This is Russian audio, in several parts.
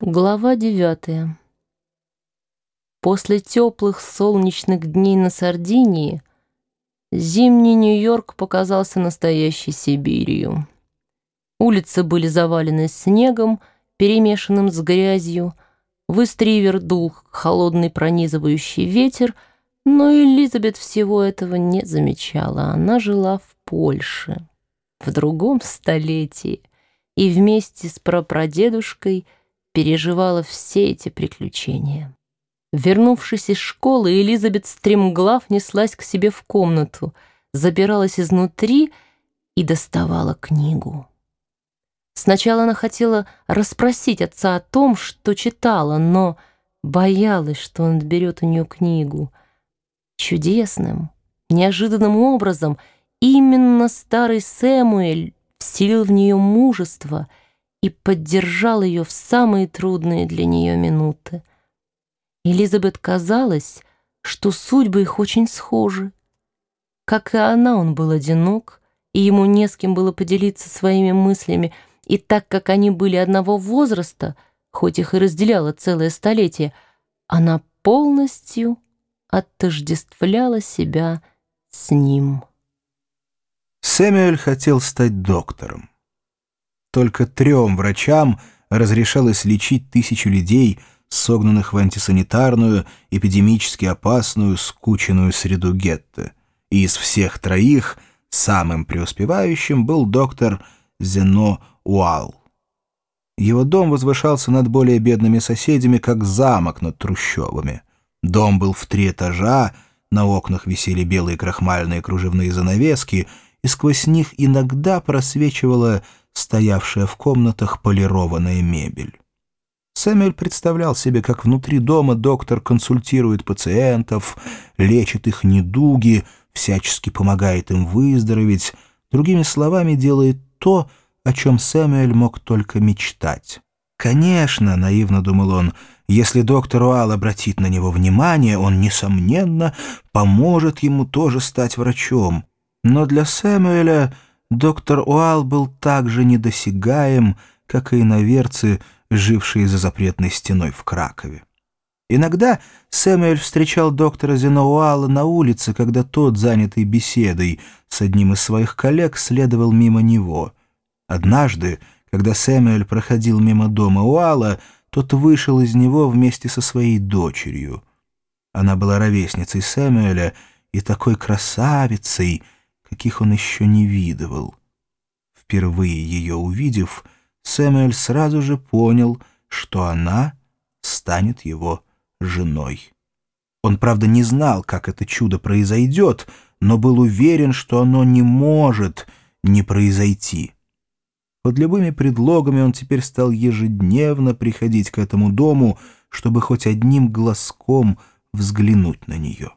Глава девятая. После теплых солнечных дней на Сардинии зимний Нью-Йорк показался настоящей Сибирью. Улицы были завалены снегом, перемешанным с грязью, в Истривер дул холодный пронизывающий ветер, но Элизабет всего этого не замечала. Она жила в Польше, в другом столетии, и вместе с прапрадедушкой – переживала все эти приключения. Вернувшись из школы, Элизабет стремглав неслась к себе в комнату, забиралась изнутри и доставала книгу. Сначала она хотела расспросить отца о том, что читала, но боялась, что он отберет у нее книгу. Чудесным, неожиданным образом именно старый Сэмуэль вселил в нее мужество — и поддержал ее в самые трудные для нее минуты. Элизабет казалось, что судьбы их очень схожи. Как и она, он был одинок, и ему не с кем было поделиться своими мыслями, и так как они были одного возраста, хоть их и разделяло целое столетие, она полностью отождествляла себя с ним. Сэмюэль хотел стать доктором. Только трем врачам разрешалось лечить тысячу людей, согнанных в антисанитарную, эпидемически опасную, скученную среду гетто. И из всех троих самым преуспевающим был доктор Зено Уал. Его дом возвышался над более бедными соседями, как замок над трущобами. Дом был в три этажа, на окнах висели белые крахмальные кружевные занавески, и сквозь них иногда просвечивала стоявшая в комнатах полированная мебель. Сэмюэль представлял себе, как внутри дома доктор консультирует пациентов, лечит их недуги, всячески помогает им выздороветь, другими словами, делает то, о чем Сэмюэль мог только мечтать. «Конечно», — наивно думал он, — «если доктор Уал обратит на него внимание, он, несомненно, поможет ему тоже стать врачом». Но для Сэмюэля доктор Уал был так же недосягаем, как и иноверцы, жившие за запретной стеной в Кракове. Иногда Сэмюэль встречал доктора Зеноуала на улице, когда тот, занятый беседой с одним из своих коллег, следовал мимо него. Однажды, когда Сэмюэль проходил мимо дома Уала, тот вышел из него вместе со своей дочерью. Она была ровесницей Сэмюэля и такой красавицей — каких он еще не видывал. Впервые ее увидев, Сэмюэль сразу же понял, что она станет его женой. Он, правда, не знал, как это чудо произойдет, но был уверен, что оно не может не произойти. Под любыми предлогами он теперь стал ежедневно приходить к этому дому, чтобы хоть одним глазком взглянуть на нее.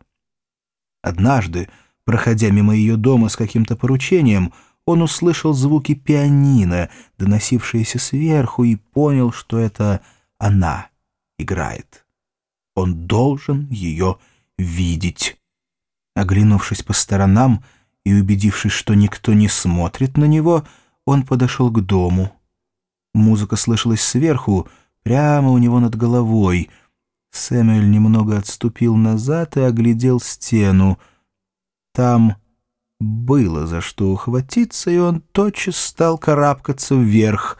Однажды, Проходя мимо ее дома с каким-то поручением, он услышал звуки пианино, доносившиеся сверху, и понял, что это она играет. Он должен ее видеть. Оглянувшись по сторонам и убедившись, что никто не смотрит на него, он подошел к дому. Музыка слышалась сверху, прямо у него над головой. Сэмюэль немного отступил назад и оглядел стену — там было за что ухватиться, и он тотчас стал карабкаться вверх.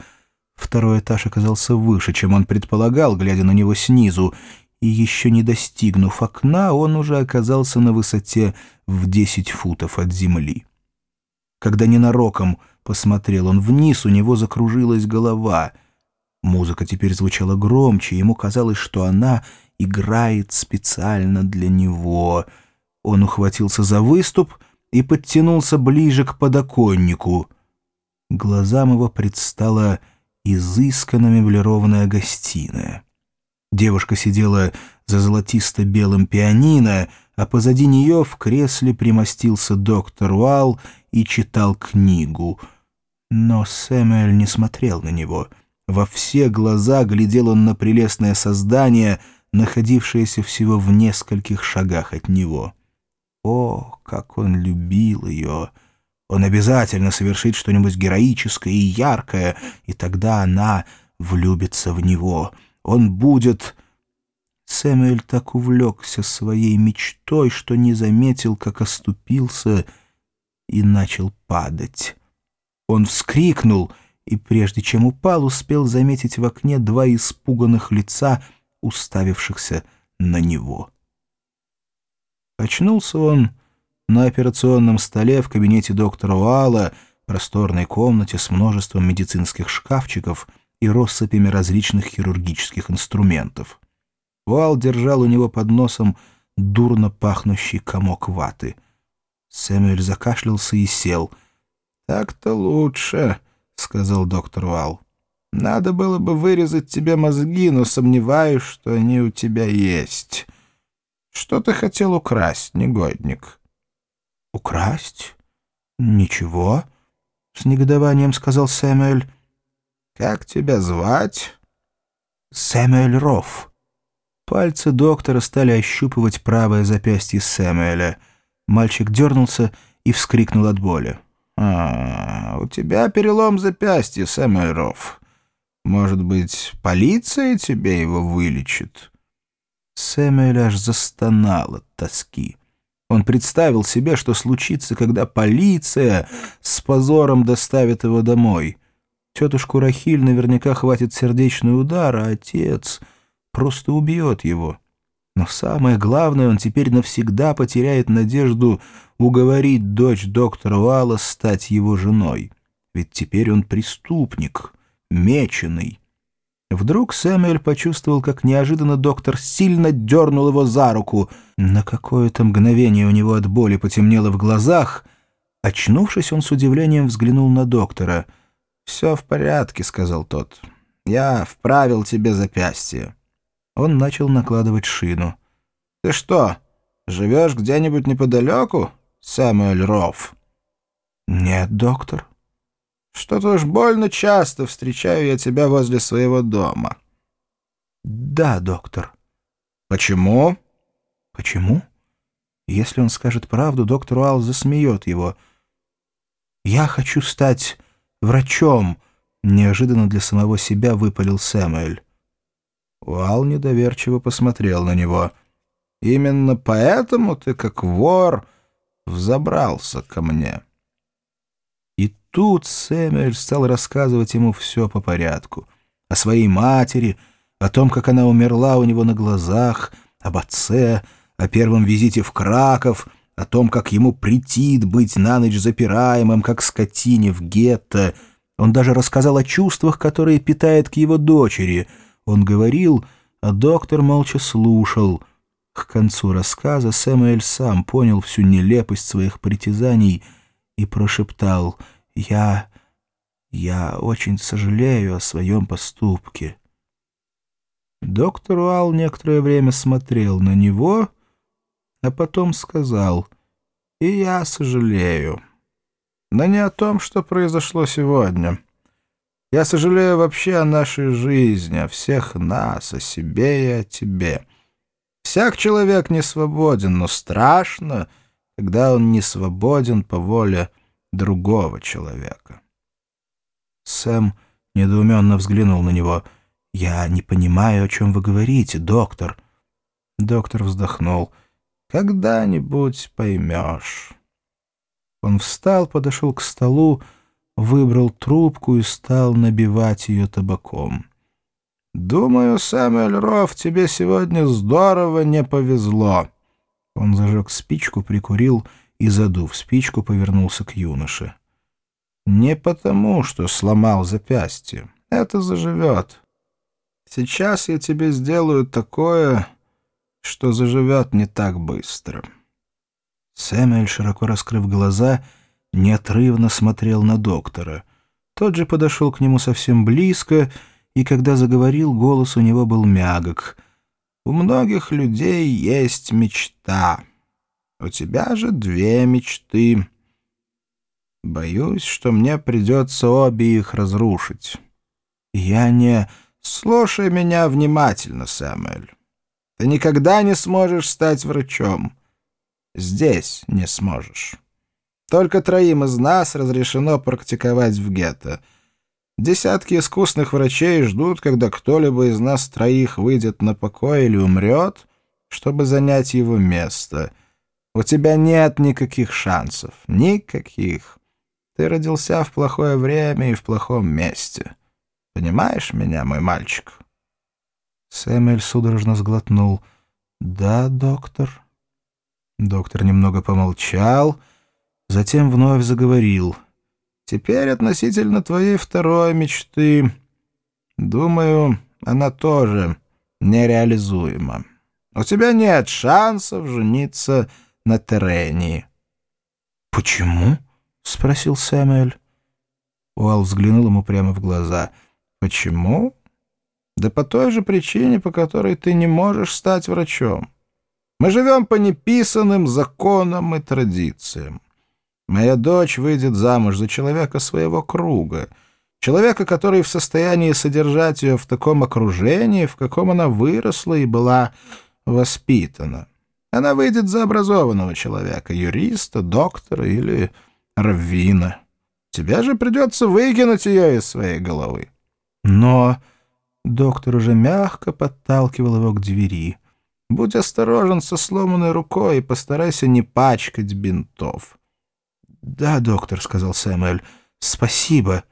Второй этаж оказался выше, чем он предполагал, глядя на него снизу, и еще не достигнув окна, он уже оказался на высоте в десять футов от земли. Когда ненароком посмотрел он вниз, у него закружилась голова. Музыка теперь звучала громче, ему казалось, что она играет специально для него — он ухватился за выступ и подтянулся ближе к подоконнику. Глазам его предстала изысканно меблированная гостиная. Девушка сидела за золотисто-белым пианино, а позади нее в кресле примостился доктор Уалл и читал книгу. Но Сэмюэль не смотрел на него. Во все глаза глядел он на прелестное создание, находившееся всего в нескольких шагах от него. О, как он любил ее! Он обязательно совершит что-нибудь героическое и яркое, и тогда она влюбится в него. Он будет... Сэмюэль так увлекся своей мечтой, что не заметил, как оступился и начал падать. Он вскрикнул и, прежде чем упал, успел заметить в окне два испуганных лица, уставившихся на него. Очнулся он на операционном столе в кабинете доктора Уалла, просторной комнате с множеством медицинских шкафчиков и россыпями различных хирургических инструментов. Уалл держал у него под носом дурно пахнущий комок ваты. Сэмюэль закашлялся и сел. «Так-то лучше», — сказал доктор Уалл. «Надо было бы вырезать тебе мозги, но сомневаюсь, что они у тебя есть. Что ты хотел украсть, негодник?» «Украсть? Ничего», — с негодованием сказал Сэмюэль. «Как тебя звать?» «Сэмюэль Рофф». Пальцы доктора стали ощупывать правое запястье Сэмюэля. Мальчик дернулся и вскрикнул от боли. «А, у тебя перелом запястья, Сэмюэль Рофф. Может быть, полиция тебе его вылечит?» Сэмюэль аж застонал от тоски. Он представил себе, что случится, когда полиция с позором доставит его домой. Тетушку Рахиль наверняка хватит сердечный удар, а отец просто убьет его. Но самое главное, он теперь навсегда потеряет надежду уговорить дочь доктора Уалла стать его женой. Ведь теперь он преступник, меченый. Вдруг Сэмюэль почувствовал, как неожиданно доктор сильно дернул его за руку. На какое-то мгновение у него от боли потемнело в глазах. Очнувшись, он с удивлением взглянул на доктора. «Все в порядке», — сказал тот. «Я вправил тебе запястье». Он начал накладывать шину. «Ты что, живешь где-нибудь неподалеку, Сэмюэль Рофф?» «Нет, доктор». «Что-то уж больно часто встречаю я тебя возле своего дома». «Да, доктор». «Почему?» «Почему?» Если он скажет правду, доктор Уалл засмеет его. «Я хочу стать врачом», — неожиданно для самого себя выпалил Сэмюэль. Уал недоверчиво посмотрел на него. «Именно поэтому ты, как вор, взобрался ко мне». Тут Сэмюэль стал рассказывать ему все по порядку. О своей матери, о том, как она умерла у него на глазах, об отце, о первом визите в Краков, о том, как ему претит быть на ночь запираемым, как скотине в гетто. Он даже рассказал о чувствах, которые питает к его дочери — он говорил, а доктор молча слушал. К концу рассказа Сэмуэль сам понял всю нелепость своих притязаний и прошептал «Я... я очень сожалею о своем поступке». Доктор Уалл некоторое время смотрел на него, а потом сказал «И я сожалею, но не о том, что произошло сегодня». Я сожалею вообще о нашей жизни, о всех нас, о себе и о тебе. Всяк человек не свободен, но страшно, когда он не свободен по воле другого человека. Сэм недоуменно взглянул на него. «Я не понимаю, о чем вы говорите, доктор». Доктор вздохнул. «Когда-нибудь поймешь». Он встал, подошел к столу, выбрал трубку и стал набивать ее табаком. «Думаю, Сэмюэль Рофф, тебе сегодня здорово не повезло». Он зажег спичку, прикурил и, задув спичку, повернулся к юноше. «Не потому, что сломал запястье. Это заживет. Сейчас я тебе сделаю такое, что заживет не так быстро». Сэмюэль, широко раскрыв глаза, — неотрывно смотрел на доктора. Тот же подошел к нему совсем близко, и когда заговорил, голос у него был мягок. «У многих людей есть мечта. У тебя же две мечты. Боюсь, что мне придется обе их разрушить. Я не... Слушай меня внимательно, Сэмюэль. Ты никогда не сможешь стать врачом. Здесь не сможешь». Только троим из нас разрешено практиковать в гетто. Десятки искусных врачей ждут, когда кто-либо из нас троих выйдет на покой или умрет, чтобы занять его место. У тебя нет никаких шансов. Никаких. Ты родился в плохое время и в плохом месте. Понимаешь меня, мой мальчик?» Сэмюэль судорожно сглотнул. «Да, доктор». Доктор немного помолчал, затем вновь заговорил. «Теперь относительно твоей второй мечты. Думаю, она тоже нереализуема. У тебя нет шансов жениться на Терении». «Почему?» — спросил Сэмюэль. Уалл взглянул ему прямо в глаза. «Почему?» «Да по той же причине, по которой ты не можешь стать врачом. Мы живем по неписанным законам и традициям. Моя дочь выйдет замуж за человека своего круга, человека, который в состоянии содержать ее в таком окружении, в каком она выросла и была воспитана. Она выйдет за образованного человека, юриста, доктора или раввина. Тебе же придется выкинуть ее из своей головы. Но доктор уже мягко подталкивал его к двери. Будь осторожен со сломанной рукой и постарайся не пачкать бинтов. — Да, доктор, — сказал Сэмюэль, — спасибо.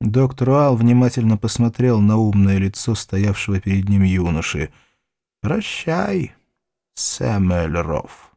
Доктор Уал внимательно посмотрел на умное лицо стоявшего перед ним юноши. — Прощай, Сэмюэль Рофф.